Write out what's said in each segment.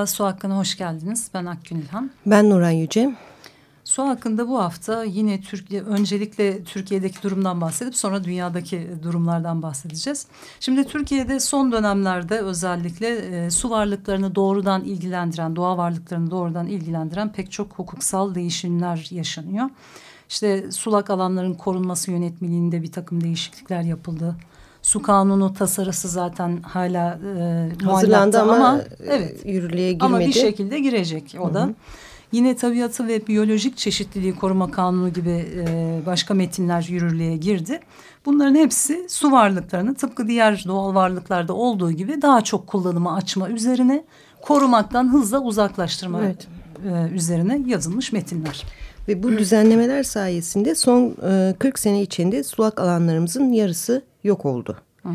Merhaba, Su Hakkı'na hoş geldiniz. Ben Akgün İlhan. Ben Nuran Yüce. Su hakkında bu hafta yine Türkiye öncelikle Türkiye'deki durumdan bahsedip sonra dünyadaki durumlardan bahsedeceğiz. Şimdi Türkiye'de son dönemlerde özellikle e, su varlıklarını doğrudan ilgilendiren, doğa varlıklarını doğrudan ilgilendiren pek çok hukuksal değişimler yaşanıyor. İşte sulak alanların korunması yönetmeliğinde bir takım değişiklikler yapıldı. Su kanunu tasarısı zaten hala e, hazırlandı ama, ama evet yürürlüğe girmedi. Ama bir şekilde girecek o da. Hı hı. Yine tabiatı ve biyolojik çeşitliliği koruma kanunu gibi e, başka metinler yürürlüğe girdi. Bunların hepsi su varlıklarını tıpkı diğer doğal varlıklarda olduğu gibi daha çok kullanıma açma üzerine korumaktan hızla uzaklaştırma evet. e, üzerine yazılmış metinler. Ve bu düzenlemeler sayesinde son e, 40 sene içinde sulak alanlarımızın yarısı yok oldu. Evet.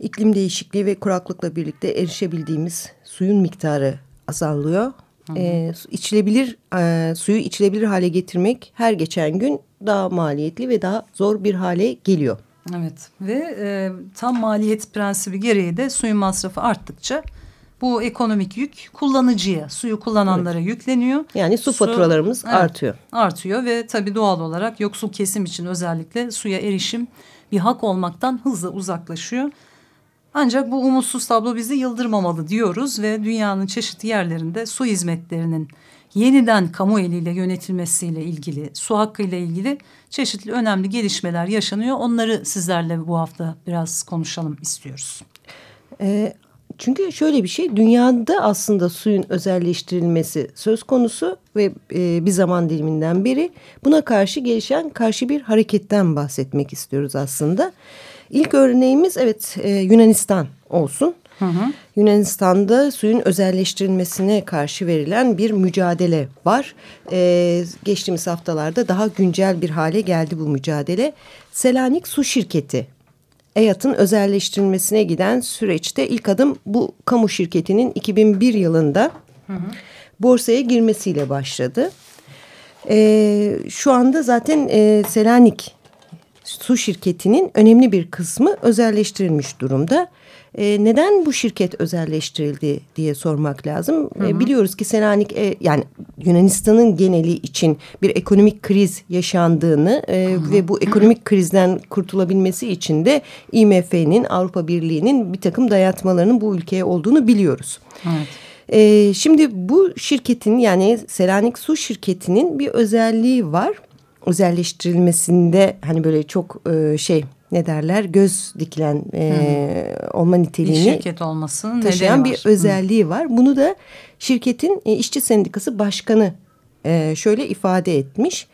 İklim değişikliği ve kuraklıkla birlikte erişebildiğimiz suyun miktarı azalıyor e, içilebilir e, suyu içilebilir hale getirmek her geçen gün daha maliyetli ve daha zor bir hale geliyor. Evet ve e, tam maliyet prensibi gereği de suyun masrafı arttıkça bu ekonomik yük kullanıcıya, suyu kullananlara evet. yükleniyor. Yani su, su faturalarımız evet, artıyor. Artıyor ve tabii doğal olarak yoksul kesim için özellikle suya erişim bir hak olmaktan hızla uzaklaşıyor. Ancak bu umutsuz tablo bizi yıldırmamalı diyoruz ve dünyanın çeşitli yerlerinde su hizmetlerinin yeniden kamu eliyle yönetilmesiyle ilgili, su hakkıyla ilgili çeşitli önemli gelişmeler yaşanıyor. Onları sizlerle bu hafta biraz konuşalım istiyoruz. E, çünkü şöyle bir şey, dünyada aslında suyun özelleştirilmesi söz konusu ve e, bir zaman diliminden beri buna karşı gelişen karşı bir hareketten bahsetmek istiyoruz aslında. İlk örneğimiz evet e, Yunanistan olsun. Hı hı. Yunanistan'da suyun özelleştirilmesine karşı verilen bir mücadele var. Ee, geçtiğimiz haftalarda daha güncel bir hale geldi bu mücadele. Selanik Su Şirketi EYAT'ın özelleştirilmesine giden süreçte ilk adım bu kamu şirketinin 2001 yılında hı hı. borsaya girmesiyle başladı. Ee, şu anda zaten e, Selanik su şirketinin önemli bir kısmı özelleştirilmiş durumda. E, neden bu şirket özelleştirildi diye sormak lazım. Hı hı. E, biliyoruz ki Selanik e, yani Yunanistan'ın geneli için bir ekonomik kriz yaşandığını e, hı hı. ve bu ekonomik krizden kurtulabilmesi için de IMF'nin Avrupa Birliği'nin bir takım dayatmalarının bu ülkeye olduğunu biliyoruz. Evet. E, şimdi bu şirketin yani Selanik Su Şirketi'nin bir özelliği var özelleştirilmesinde hani böyle çok e, şey ne derler göz dikilen e, olma niteliğini bir şirket olmasının taşıyan bir özelliği var. Bunu da şirketin e, işçi sendikası başkanı e, şöyle ifade etmiş.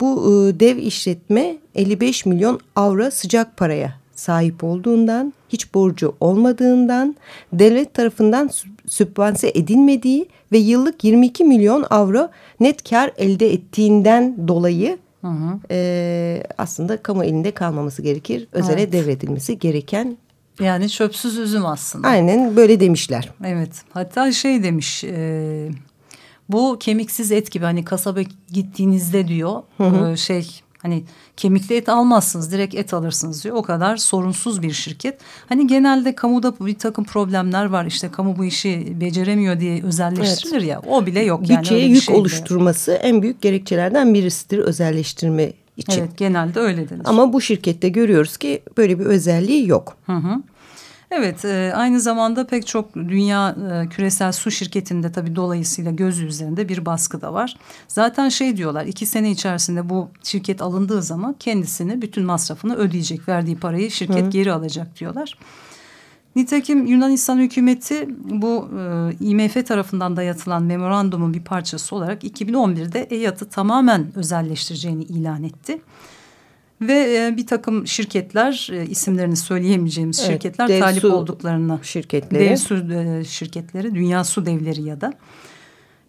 Bu e, dev işletme 55 milyon avro sıcak paraya sahip olduğundan, hiç borcu olmadığından, devlet tarafından sübvanse edilmediği ve yıllık 22 milyon avro net kar elde ettiğinden dolayı hı hı. E, aslında kamu elinde kalmaması gerekir. Özele evet. devredilmesi gereken yani çöpsüz üzüm aslında. Aynen böyle demişler. Evet hatta şey demiş e, bu kemiksiz et gibi hani kasaba gittiğinizde diyor hı hı. E, şey Hani kemikli et almazsınız direkt et alırsınız diyor. O kadar sorunsuz bir şirket. Hani genelde kamuda bir takım problemler var. İşte kamu bu işi beceremiyor diye özelleştirilir evet. ya. O bile yok. Bütçeye yani yük şey oluşturması yok. en büyük gerekçelerden birisidir özelleştirme için. Evet genelde öyle denir. Ama bu şirkette görüyoruz ki böyle bir özelliği yok. Hı hı. Evet e, aynı zamanda pek çok dünya e, küresel su şirketinde tabii dolayısıyla göz üzerinde bir baskı da var. Zaten şey diyorlar iki sene içerisinde bu şirket alındığı zaman kendisini bütün masrafını ödeyecek. Verdiği parayı şirket Hı. geri alacak diyorlar. Nitekim Yunanistan hükümeti bu e, IMF tarafından dayatılan memorandumun bir parçası olarak 2011'de EYAT'ı tamamen özelleştireceğini ilan etti. Ve e, bir takım şirketler e, isimlerini söyleyemeyeceğimiz evet, şirketler dev talip olduklarını. Şirketleri. Dev su e, şirketleri, dünya su devleri ya da.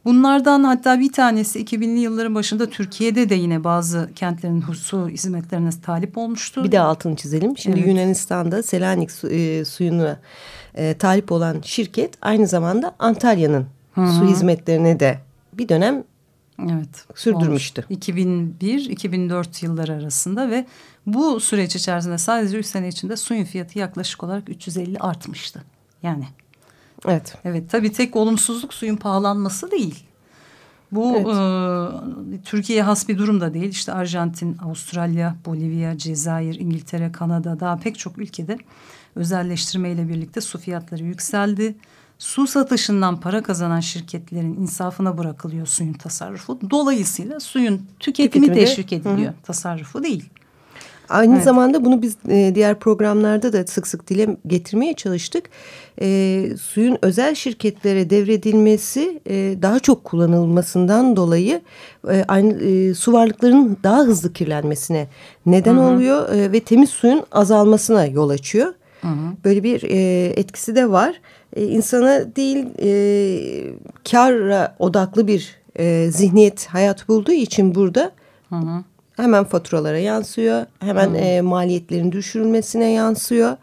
Bunlardan hatta bir tanesi 2000'li yılların başında Türkiye'de de yine bazı kentlerin su hizmetlerine talip olmuştu. Bir de altını çizelim. Şimdi evet. Yunanistan'da Selanik su, e, suyuna e, talip olan şirket aynı zamanda Antalya'nın su hizmetlerine de bir dönem evet, sürdürmüştü. 2001-2004 yılları arasında ve bu süreç içerisinde sadece üç sene içinde suyun fiyatı yaklaşık olarak 350 artmıştı. Yani Evet. Evet tabii tek olumsuzluk suyun pahalanması değil. Bu evet. e, Türkiye'ye has bir durum da değil. İşte Arjantin, Avustralya, Bolivya, Cezayir, İngiltere, Kanada daha pek çok ülkede özelleştirmeyle birlikte su fiyatları yükseldi. Su satışından para kazanan şirketlerin insafına bırakılıyor suyun tasarrufu. Dolayısıyla suyun tüketimi, tüketimi teşvik ediliyor. Hı. Tasarrufu değil. Aynı evet. zamanda bunu biz e, diğer programlarda da sık sık dile getirmeye çalıştık. E, suyun özel şirketlere devredilmesi e, daha çok kullanılmasından dolayı e, aynı e, su varlıklarının daha hızlı kirlenmesine neden Hı -hı. oluyor e, ve temiz suyun azalmasına yol açıyor. Hı -hı. Böyle bir e, etkisi de var. E, insana değil e, kara odaklı bir e, zihniyet hayat bulduğu için burada... Hı hı hemen faturalara yansıyor. Hemen e, maliyetlerin düşürülmesine yansıyor.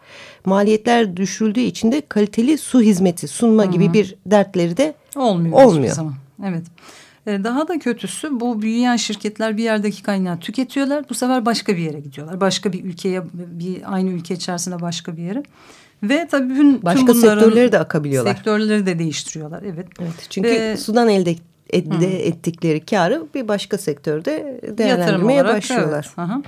Maliyetler düşürüldüğü için de kaliteli su hizmeti sunma hmm. gibi bir dertleri de olmuyor. olmuyor. Zaman. Evet. Daha da kötüsü bu büyüyen şirketler bir yerdeki kaynağı tüketiyorlar. Bu sefer başka bir yere gidiyorlar. Başka bir ülkeye, bir aynı ülke içerisinde başka bir yere. Ve tabii bütün, başka tüm sektörleri de akabiliyorlar. Sektörleri de değiştiriyorlar. Evet. Evet. Çünkü Ve, sudan elde elde Hı. ettikleri karı bir başka sektörde değerlendirmeye olarak, başlıyorlar. Evet. Aha.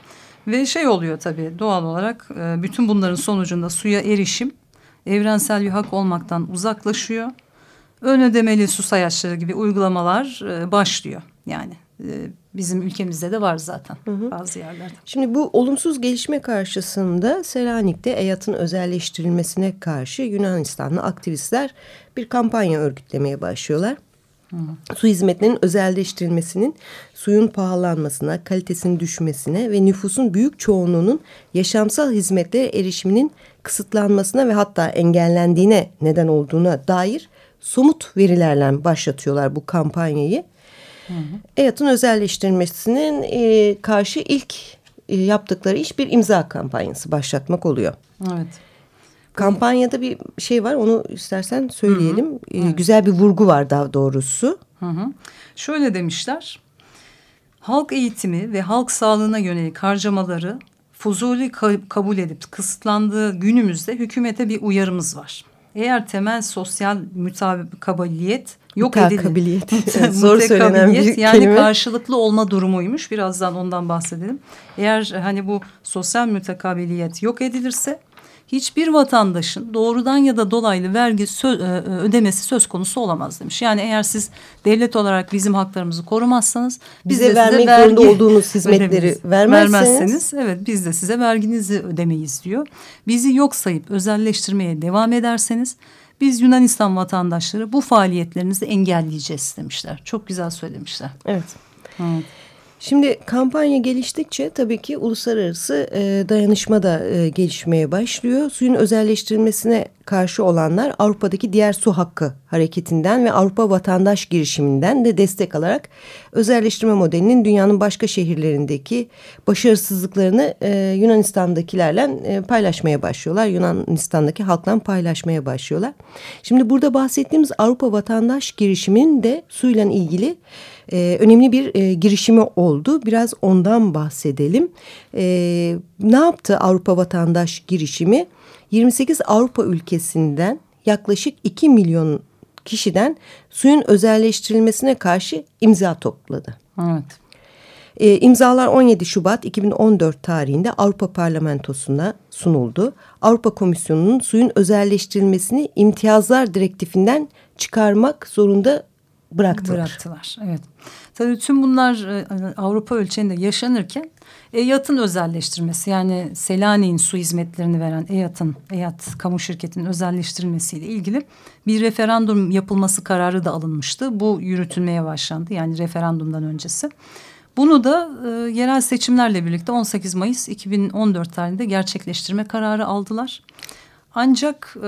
Ve şey oluyor tabii doğal olarak e, bütün bunların sonucunda suya erişim evrensel bir hak olmaktan uzaklaşıyor. Ön ödemeli su sayaçları gibi uygulamalar e, başlıyor. Yani e, bizim ülkemizde de var zaten hı hı. bazı yerlerde. Şimdi bu olumsuz gelişme karşısında Selanik'te EYAT'ın özelleştirilmesine karşı Yunanistanlı aktivistler bir kampanya örgütlemeye başlıyorlar. Su hizmetlerinin özelleştirilmesinin suyun pahalanmasına, kalitesinin düşmesine ve nüfusun büyük çoğunluğunun yaşamsal hizmetlere erişiminin kısıtlanmasına ve hatta engellendiğine neden olduğuna dair somut verilerle başlatıyorlar bu kampanyayı. EYAT'ın özelleştirilmesinin e, karşı ilk e, yaptıkları iş bir imza kampanyası başlatmak oluyor. Evet. Kampanyada bir şey var onu istersen söyleyelim. Hı hı. Evet. Güzel bir vurgu var daha doğrusu. Hı hı. Şöyle demişler. Halk eğitimi ve halk sağlığına yönelik harcamaları fuzuli kabul edip kısıtlandığı günümüzde hükümete bir uyarımız var. Eğer temel sosyal mütabakabiliyet yok edilir. Zor söylenen bir yani kelime. karşılıklı olma durumuymuş. Birazdan ondan bahsedelim. Eğer hani bu sosyal mütekabiliyet yok edilirse hiçbir vatandaşın doğrudan ya da dolaylı vergi sö e, e, ödemesi söz konusu olamaz demiş. Yani eğer siz devlet olarak bizim haklarımızı korumazsanız bize biz de vermek size vergi zorunda olduğunuz hizmetleri vermezseniz, vermezseniz evet biz de size verginizi ödemeyiz diyor. Bizi yok sayıp özelleştirmeye devam ederseniz biz Yunanistan vatandaşları bu faaliyetlerinizi engelleyeceğiz demişler. Çok güzel söylemişler. Evet. Evet. Şimdi kampanya geliştikçe tabii ki uluslararası e, dayanışma da e, gelişmeye başlıyor. Suyun özelleştirilmesine karşı olanlar Avrupa'daki diğer su hakkı hareketinden ve Avrupa vatandaş girişiminden de destek alarak özelleştirme modelinin dünyanın başka şehirlerindeki başarısızlıklarını e, Yunanistan'dakilerle e, paylaşmaya başlıyorlar. Yunanistan'daki halkla paylaşmaya başlıyorlar. Şimdi burada bahsettiğimiz Avrupa vatandaş girişiminin de suyla ilgili e, önemli bir e, girişimi oldu. Biraz ondan bahsedelim. E, ne yaptı Avrupa Vatandaş girişimi? 28 Avrupa ülkesinden yaklaşık 2 milyon kişiden suyun özelleştirilmesine karşı imza topladı. Evet. E, imzalar 17 Şubat 2014 tarihinde Avrupa Parlamentosu'na sunuldu. Avrupa Komisyonu'nun suyun özelleştirilmesini imtiyazlar direktifinden çıkarmak zorunda bıraktılar. Bıraktılar, evet. Tabii tüm bunlar e, Avrupa ölçeğinde yaşanırken EYAT'ın özelleştirmesi yani Selanik'in su hizmetlerini veren EYAT'ın, EYAT kamu şirketinin özelleştirilmesiyle ilgili bir referandum yapılması kararı da alınmıştı. Bu yürütülmeye başlandı yani referandumdan öncesi. Bunu da e, yerel seçimlerle birlikte 18 Mayıs 2014 tarihinde gerçekleştirme kararı aldılar. Ancak e,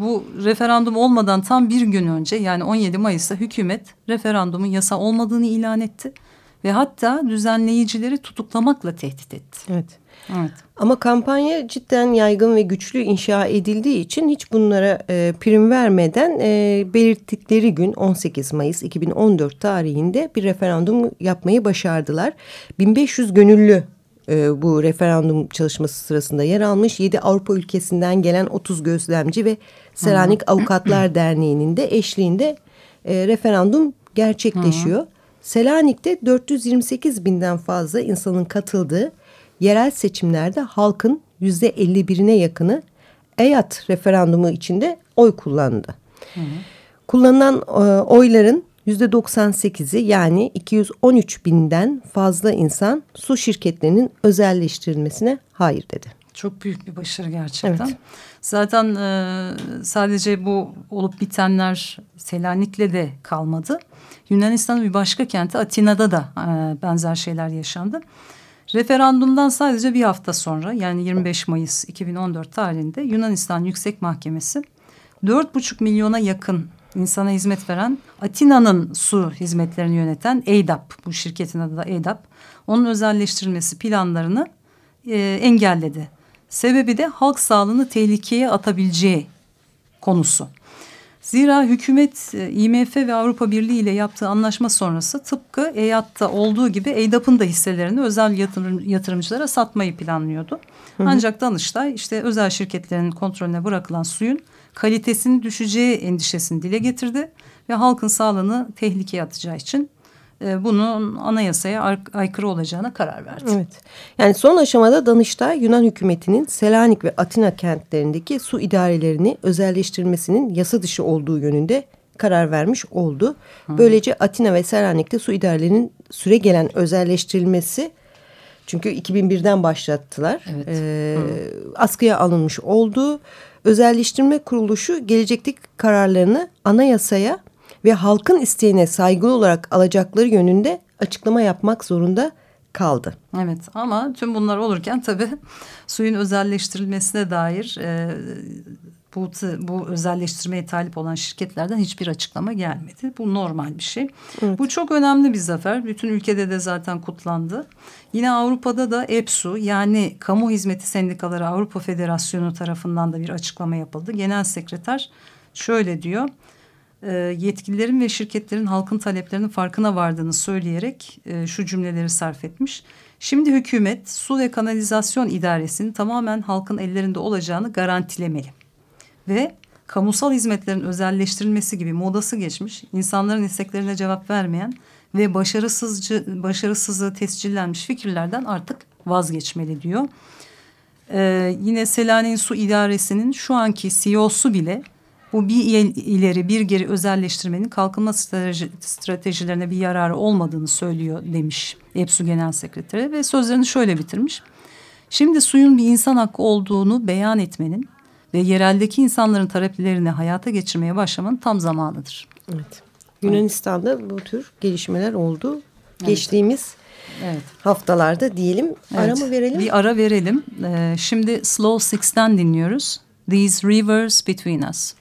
bu referandum olmadan tam bir gün önce yani 17 Mayıs'ta hükümet referandumun yasa olmadığını ilan etti. Ve hatta düzenleyicileri tutuklamakla tehdit etti. Evet. Evet. Ama kampanya cidden yaygın ve güçlü inşa edildiği için hiç bunlara e, prim vermeden e, belirttikleri gün 18 Mayıs 2014 tarihinde bir referandum yapmayı başardılar. 1500 gönüllü e, bu referandum çalışması sırasında yer almış. 7 Avrupa ülkesinden gelen 30 gözlemci ve Selanik Avukatlar Derneği'nin de eşliğinde e, referandum gerçekleşiyor. Hı. Selanik'te 428 binden fazla insanın katıldığı yerel seçimlerde halkın yüzde 51'ine yakını EYAT referandumu içinde oy kullandı. Hı hı. Kullanılan e, oyların 98'i yani 213 binden fazla insan su şirketlerinin özelleştirilmesine hayır dedi. Çok büyük bir başarı gerçekten. Evet. Zaten e, sadece bu olup bitenler Selanik'le de kalmadı. Yunanistan'ın bir başka kenti Atina'da da e, benzer şeyler yaşandı. Referandumdan sadece bir hafta sonra yani 25 Mayıs 2014 tarihinde Yunanistan Yüksek Mahkemesi 4,5 milyona yakın insana hizmet veren Atina'nın su hizmetlerini yöneten EYDAP bu şirketin adı da EYDAP onun özelleştirilmesi planlarını e, engelledi. Sebebi de halk sağlığını tehlikeye atabileceği konusu. Zira hükümet e, IMF ve Avrupa Birliği ile yaptığı anlaşma sonrası tıpkı EYAT'ta olduğu gibi EYDAP'ın da hisselerini özel yatırım, yatırımcılara satmayı planlıyordu. Hı hı. Ancak Danıştay işte özel şirketlerin kontrolüne bırakılan suyun kalitesinin düşeceği endişesini dile getirdi ve halkın sağlığını tehlikeye atacağı için e, bunun anayasaya aykırı olacağına karar verdi. Evet. Yani son aşamada Danıştay Yunan hükümetinin Selanik ve Atina kentlerindeki su idarelerini özelleştirmesinin yasa dışı olduğu yönünde karar vermiş oldu. Hı. Böylece Atina ve Selanik'te su idarelerinin süre gelen özelleştirilmesi çünkü 2001'den başlattılar. Evet. E, askıya alınmış oldu. Özelleştirme kuruluşu gelecekteki kararlarını anayasaya ve halkın isteğine saygılı olarak alacakları yönünde açıklama yapmak zorunda kaldı. Evet ama tüm bunlar olurken tabii suyun özelleştirilmesine dair e, bu, bu özelleştirmeye talip olan şirketlerden hiçbir açıklama gelmedi. Bu normal bir şey. Evet. Bu çok önemli bir zafer. Bütün ülkede de zaten kutlandı. Yine Avrupa'da da EPSU yani Kamu Hizmeti Sendikaları Avrupa Federasyonu tarafından da bir açıklama yapıldı. Genel sekreter şöyle diyor e, yetkililerin ve şirketlerin halkın taleplerinin farkına vardığını söyleyerek e, şu cümleleri sarf etmiş. Şimdi hükümet su ve kanalizasyon idaresinin tamamen halkın ellerinde olacağını garantilemeli. Ve kamusal hizmetlerin özelleştirilmesi gibi modası geçmiş, insanların isteklerine cevap vermeyen ve başarısızcı, başarısızlığı tescillenmiş fikirlerden artık vazgeçmeli diyor. Ee, yine Selanik'in su idaresinin şu anki CEO'su bile bu bir ileri bir geri özelleştirmenin kalkınma strateji, stratejilerine bir yararı olmadığını söylüyor demiş EPSU Genel Sekreteri ve sözlerini şöyle bitirmiş. Şimdi suyun bir insan hakkı olduğunu beyan etmenin ve yereldeki insanların taleplerini hayata geçirmeye başlamanın tam zamanıdır. Evet. Yunanistan'da bu tür gelişmeler oldu. Evet. Geçtiğimiz evet. haftalarda diyelim. Evet. Ara mı verelim? Bir ara verelim. Ee, şimdi Slow Six'ten dinliyoruz. These Rivers Between Us.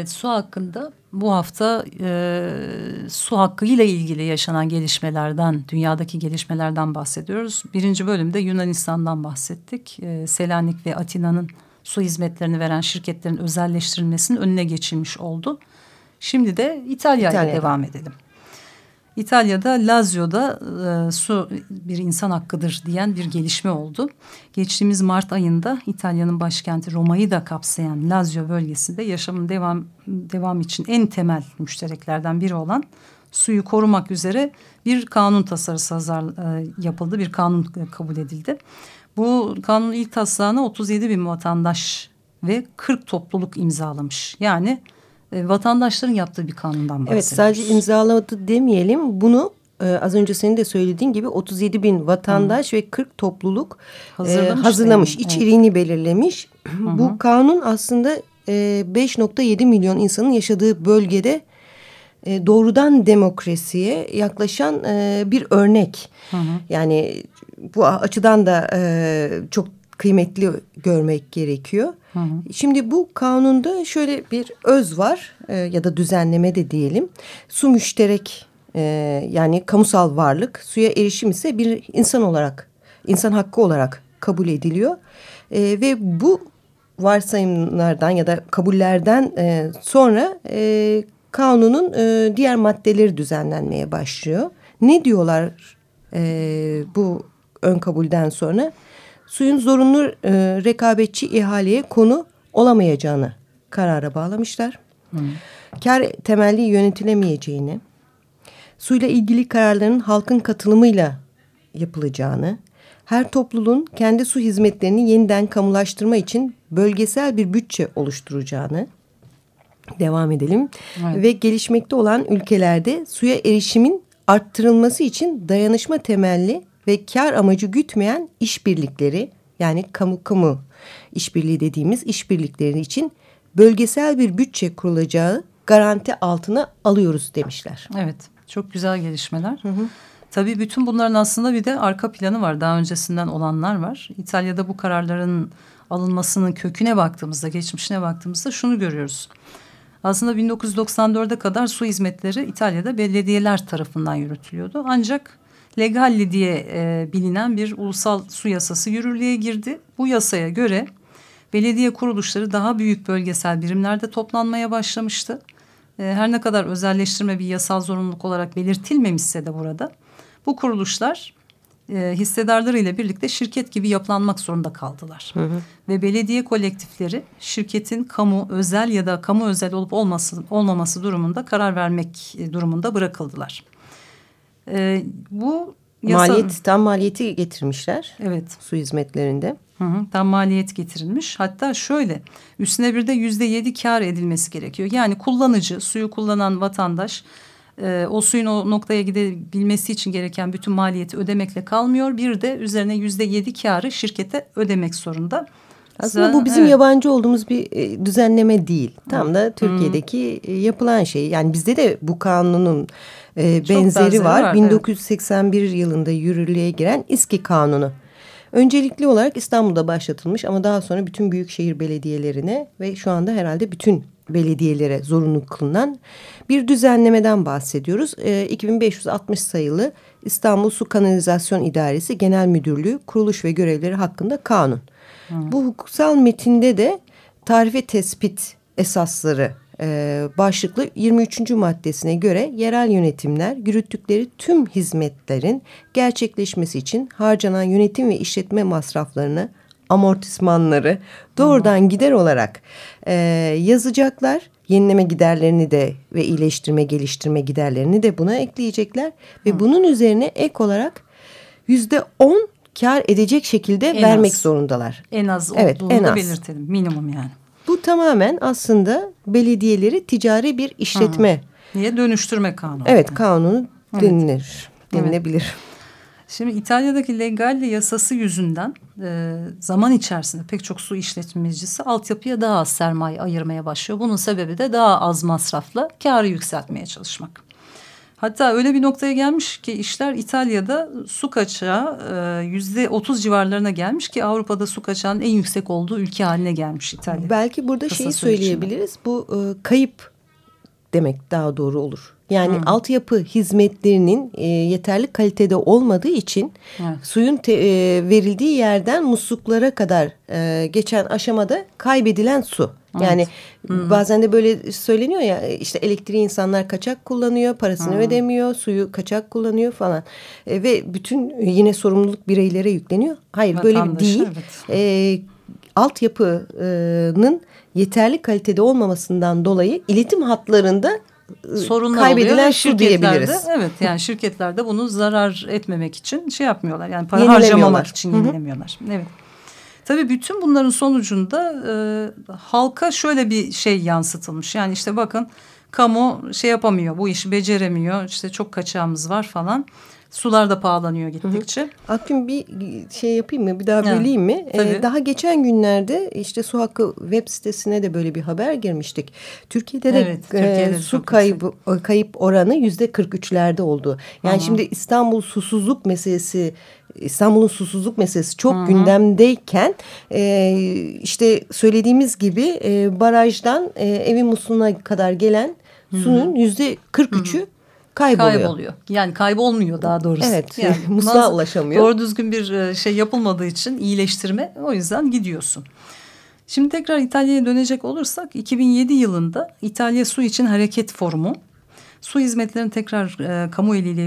Evet su hakkında bu hafta e, su hakkı ile ilgili yaşanan gelişmelerden, dünyadaki gelişmelerden bahsediyoruz. Birinci bölümde Yunanistan'dan bahsettik. E, Selanik ve Atina'nın su hizmetlerini veren şirketlerin özelleştirilmesinin önüne geçilmiş oldu. Şimdi de İtalya'ya İtalya. devam edelim. İtalya'da Lazio'da e, su bir insan hakkıdır diyen bir gelişme oldu. Geçtiğimiz Mart ayında İtalya'nın başkenti Roma'yı da kapsayan Lazio bölgesinde yaşamın devam devam için en temel müştereklerden biri olan suyu korumak üzere bir kanun tasarısı hazır, e, yapıldı. Bir kanun kabul edildi. Bu kanun ilk taslağını 37 bin vatandaş ve 40 topluluk imzalamış. Yani vatandaşların yaptığı bir kanundan bahsediyoruz. Evet sadece imzaladı demeyelim bunu e, az önce senin de söylediğin gibi 37 bin vatandaş Hı. ve 40 topluluk e, hazırlamış, e, hazırlamış yani. içeriğini evet. belirlemiş. Hı Bu kanun aslında e, 5.7 milyon insanın yaşadığı bölgede e, doğrudan demokrasiye yaklaşan e, bir örnek. Hı hı. Yani bu açıdan da e, çok kıymetli görmek gerekiyor. Hı hı. Şimdi bu kanunda şöyle bir öz var e, ya da düzenleme de diyelim. Su müşterek e, yani kamusal varlık suya erişim ise bir insan olarak insan hakkı olarak kabul ediliyor. E, ve bu varsayımlardan ya da kabullerden e, sonra e, kanunun e, diğer maddeleri düzenlenmeye başlıyor. Ne diyorlar e, bu ön kabulden sonra? Suyun zorunlu e, rekabetçi ihaleye konu olamayacağını karara bağlamışlar. Hı. Kar temelli yönetilemeyeceğini, suyla ilgili kararların halkın katılımıyla yapılacağını, her topluluğun kendi su hizmetlerini yeniden kamulaştırma için bölgesel bir bütçe oluşturacağını, devam edelim. Evet. Ve gelişmekte olan ülkelerde suya erişimin arttırılması için dayanışma temelli ve kar amacı gütmeyen işbirlikleri yani kamu kamu işbirliği dediğimiz işbirlikleri için bölgesel bir bütçe kurulacağı garanti altına alıyoruz demişler. Evet çok güzel gelişmeler. Hı hı. Tabii bütün bunların aslında bir de arka planı var. Daha öncesinden olanlar var. İtalya'da bu kararların alınmasının köküne baktığımızda, geçmişine baktığımızda şunu görüyoruz. Aslında 1994'e kadar su hizmetleri İtalya'da belediyeler tarafından yürütülüyordu. Ancak Legalli diye e, bilinen bir ulusal su yasası yürürlüğe girdi. Bu yasaya göre belediye kuruluşları daha büyük bölgesel birimlerde toplanmaya başlamıştı. E, her ne kadar özelleştirme bir yasal zorunluluk olarak belirtilmemişse de burada bu kuruluşlar e, hissedarları ile birlikte şirket gibi yapılanmak zorunda kaldılar. Hı hı. Ve belediye kolektifleri şirketin kamu özel ya da kamu özel olup olması olmaması durumunda karar vermek e, durumunda bırakıldılar. E, bu yasa... Maliyet, tam maliyeti getirmişler. Evet. Su hizmetlerinde. Hı hı, tam maliyet getirilmiş. Hatta şöyle üstüne bir de yüzde yedi kar edilmesi gerekiyor. Yani kullanıcı, suyu kullanan vatandaş e, o suyun o noktaya gidebilmesi için gereken bütün maliyeti ödemekle kalmıyor. Bir de üzerine yüzde yedi karı şirkete ödemek zorunda. Aslında bu bizim evet. yabancı olduğumuz bir e, düzenleme değil. Tam da Türkiye'deki hmm. yapılan şey. Yani bizde de bu kanunun e, benzeri, benzeri var. var 1981 evet. yılında yürürlüğe giren İSKİ Kanunu. Öncelikli olarak İstanbul'da başlatılmış ama daha sonra bütün büyükşehir belediyelerine ve şu anda herhalde bütün belediyelere zorunlu kılınan bir düzenlemeden bahsediyoruz. E, 2560 sayılı İstanbul Su Kanalizasyon İdaresi Genel Müdürlüğü kuruluş ve görevleri hakkında kanun. Bu hukuksal metinde de tarife tespit esasları e, başlıklı 23. maddesine göre yerel yönetimler yürüttükleri tüm hizmetlerin gerçekleşmesi için harcanan yönetim ve işletme masraflarını amortismanları doğrudan gider olarak e, yazacaklar. Yenileme giderlerini de ve iyileştirme geliştirme giderlerini de buna ekleyecekler. Ve Hı. bunun üzerine ek olarak yüzde on kar edecek şekilde en vermek az. zorundalar. En az evet, olduğunu en az. belirtelim minimum yani. Bu tamamen aslında belediyeleri ticari bir işletme. Niye dönüştürme kanunu? Evet kanunu evet. denilir, denilebilir. Evet. Şimdi İtalya'daki legalle yasası yüzünden e, zaman içerisinde pek çok su işletmecisi altyapıya daha az sermaye ayırmaya başlıyor. Bunun sebebi de daha az masrafla karı yükseltmeye çalışmak. Hatta öyle bir noktaya gelmiş ki işler İtalya'da su kaçağı e, yüzde otuz civarlarına gelmiş ki Avrupa'da su kaçağının en yüksek olduğu ülke haline gelmiş İtalya. Belki burada Kısa şeyi söyleyebiliriz. Içinde. Bu e, kayıp demek daha doğru olur. Yani hmm. altyapı hizmetlerinin e, yeterli kalitede olmadığı için evet. suyun te, e, verildiği yerden musluklara kadar e, geçen aşamada kaybedilen su. Evet. Yani hmm. bazen de böyle söyleniyor ya işte elektriği insanlar kaçak kullanıyor, parasını hmm. ödemiyor, suyu kaçak kullanıyor falan. E, ve bütün yine sorumluluk bireylere yükleniyor. Hayır Vatandaş, böyle değil. Evet. E, altyapının yeterli kalitede olmamasından dolayı iletim hatlarında sorunlar kaybedilen oluyor. su diyebiliriz. Evet yani şirketlerde bunu zarar etmemek için şey yapmıyorlar. Yani para harcamamak için yenilemiyorlar. Hı hı. Evet. Tabii bütün bunların sonucunda e, halka şöyle bir şey yansıtılmış. Yani işte bakın kamu şey yapamıyor, bu işi beceremiyor. İşte çok kaçağımız var falan. Sular da pahalanıyor gittikçe. Hı hı. Akgün bir şey yapayım mı? Bir daha böleyim mi? Ee, daha geçen günlerde işte Su Hakkı web sitesine de böyle bir haber girmiştik. Türkiye'de de evet, Türkiye'de e, su kaybı, kayıp oranı yüzde 43'lerde oldu. Yani Aha. şimdi İstanbul susuzluk meselesi İstanbul'un susuzluk meselesi çok Hı -hı. gündemdeyken e, işte söylediğimiz gibi e, barajdan e, evin musluğuna kadar gelen suyun yüzde 43'ü kayboluyor. Kayboluyor. Yani kaybolmuyor daha doğrusu. Evet. Yani musluğa ulaşamıyor. Doğru düzgün bir e, şey yapılmadığı için iyileştirme o yüzden gidiyorsun. Şimdi tekrar İtalya'ya dönecek olursak 2007 yılında İtalya Su için Hareket Forumu su hizmetlerinin tekrar e, kamu eliyle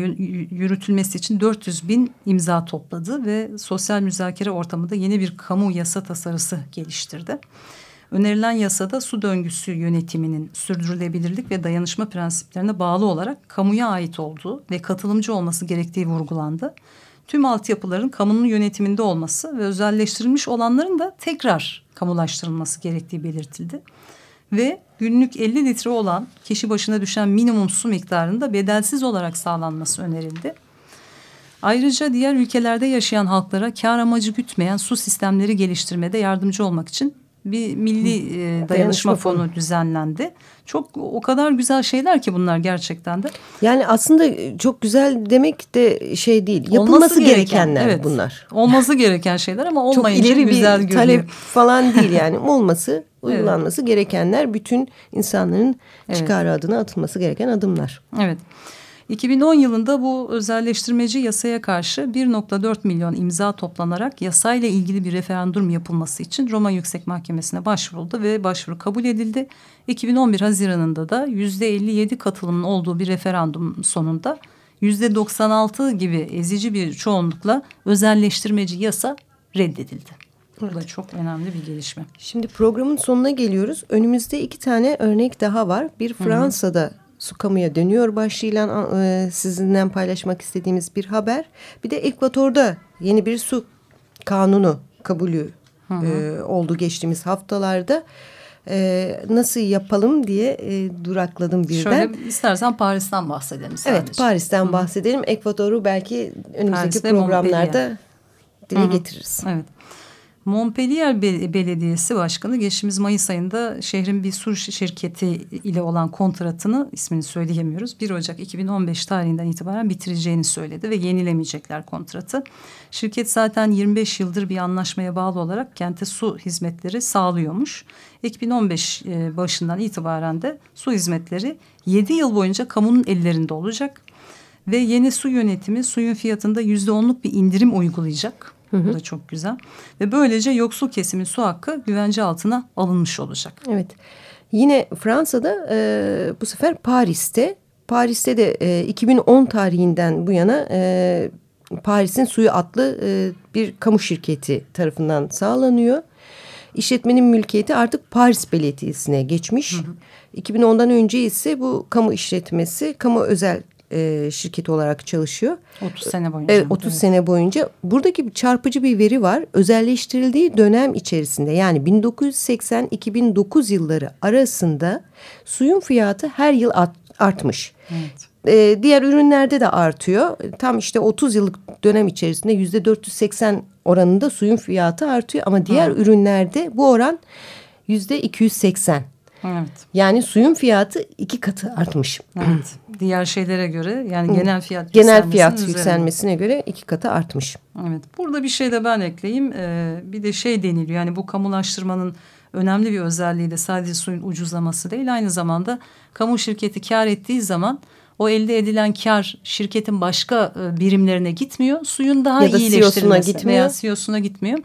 yürütülmesi için 400 bin imza topladı ve sosyal müzakere ortamında yeni bir kamu yasa tasarısı geliştirdi. Önerilen yasada su döngüsü yönetiminin sürdürülebilirlik ve dayanışma prensiplerine bağlı olarak kamuya ait olduğu ve katılımcı olması gerektiği vurgulandı. Tüm altyapıların kamunun yönetiminde olması ve özelleştirilmiş olanların da tekrar kamulaştırılması gerektiği belirtildi. Ve günlük 50 litre olan kişi başına düşen minimum su miktarında bedelsiz olarak sağlanması önerildi. Ayrıca diğer ülkelerde yaşayan halklara kar amacı gütmeyen su sistemleri geliştirmede yardımcı olmak için bir milli e, dayanışma fonu düzenlendi. Çok o kadar güzel şeyler ki bunlar gerçekten de. Yani aslında çok güzel demek de şey değil. Yapılması Olması gereken, gerekenler evet, bunlar. Olması gereken şeyler ama olmayınca çok ileri güzel bir görünüyor. talep falan değil yani. Olması, uygulanması evet. gerekenler bütün insanların evet. çıkarı adına atılması gereken adımlar. Evet. 2010 yılında bu özelleştirmeci yasaya karşı 1.4 milyon imza toplanarak yasayla ilgili bir referandum yapılması için Roma Yüksek Mahkemesi'ne başvuruldu ve başvuru kabul edildi. 2011 Haziran'ında da %57 katılımın olduğu bir referandum sonunda %96 gibi ezici bir çoğunlukla özelleştirmeci yasa reddedildi. Bu da çok önemli bir gelişme. Şimdi programın sonuna geliyoruz. Önümüzde iki tane örnek daha var. Bir Fransa'da Hı -hı Su Kamuya Dönüyor başlığıyla e, sizinle paylaşmak istediğimiz bir haber. Bir de Ekvator'da yeni bir su kanunu kabulü hı hı. E, oldu geçtiğimiz haftalarda. E, nasıl yapalım diye e, durakladım birden. Şöyle istersen Paris'ten bahsedelim sadece. Evet Paris'ten hı. bahsedelim. Ekvator'u belki önümüzdeki Paris programlarda dile hı. getiririz. Evet. Montpellier Belediyesi Başkanı geçtiğimiz Mayıs ayında şehrin bir su şirketi ile olan kontratını ismini söyleyemiyoruz. 1 Ocak 2015 tarihinden itibaren bitireceğini söyledi ve yenilemeyecekler kontratı. Şirket zaten 25 yıldır bir anlaşmaya bağlı olarak kente su hizmetleri sağlıyormuş. 2015 e, başından itibaren de su hizmetleri 7 yıl boyunca kamunun ellerinde olacak. Ve yeni su yönetimi suyun fiyatında yüzde onluk bir indirim uygulayacak. Hı hı. Bu da çok güzel. Ve böylece yoksul kesimin su hakkı güvence altına alınmış olacak. Evet. Yine Fransa'da e, bu sefer Paris'te Paris'te de e, 2010 tarihinden bu yana e, Paris'in Suyu adlı e, bir kamu şirketi tarafından sağlanıyor. İşletmenin mülkiyeti artık Paris Belediyesi'ne geçmiş. Hı hı. 2010'dan önce ise bu kamu işletmesi kamu özel e, şirketi olarak çalışıyor. 30 sene boyunca. Evet 30 evet. sene boyunca. Buradaki çarpıcı bir veri var. Özelleştirildiği dönem içerisinde yani 1980-2009 yılları arasında suyun fiyatı her yıl artmış. Evet. Ee, diğer ürünlerde de artıyor. Tam işte 30 yıllık dönem içerisinde yüzde 480 oranında suyun fiyatı artıyor. Ama diğer Hı. ürünlerde bu oran yüzde 280. Evet. Yani suyun fiyatı iki katı artmış. Evet. Diğer şeylere göre yani genel fiyat Genel fiyat üzerine. yükselmesine göre iki katı artmış. Evet. Burada bir şey de ben ekleyeyim. Ee, bir de şey deniliyor yani bu kamulaştırmanın önemli bir özelliği de sadece suyun ucuzlaması değil aynı zamanda kamu şirketi kar ettiği zaman o elde edilen kar şirketin başka e, birimlerine gitmiyor. Suyun daha Ya da iyileştirilmesi gitmiyor. veya CEO'suna gitmiyor.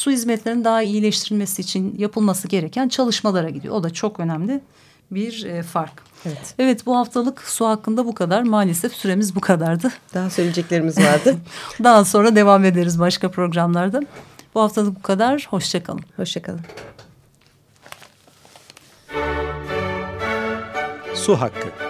Su hizmetlerinin daha iyileştirilmesi için yapılması gereken çalışmalara gidiyor. O da çok önemli bir e, fark. Evet. Evet bu haftalık su hakkında bu kadar. Maalesef süremiz bu kadardı. Daha söyleyeceklerimiz vardı. Daha sonra devam ederiz başka programlarda. Bu haftalık bu kadar. Hoşçakalın. Hoşçakalın. Su hakkı.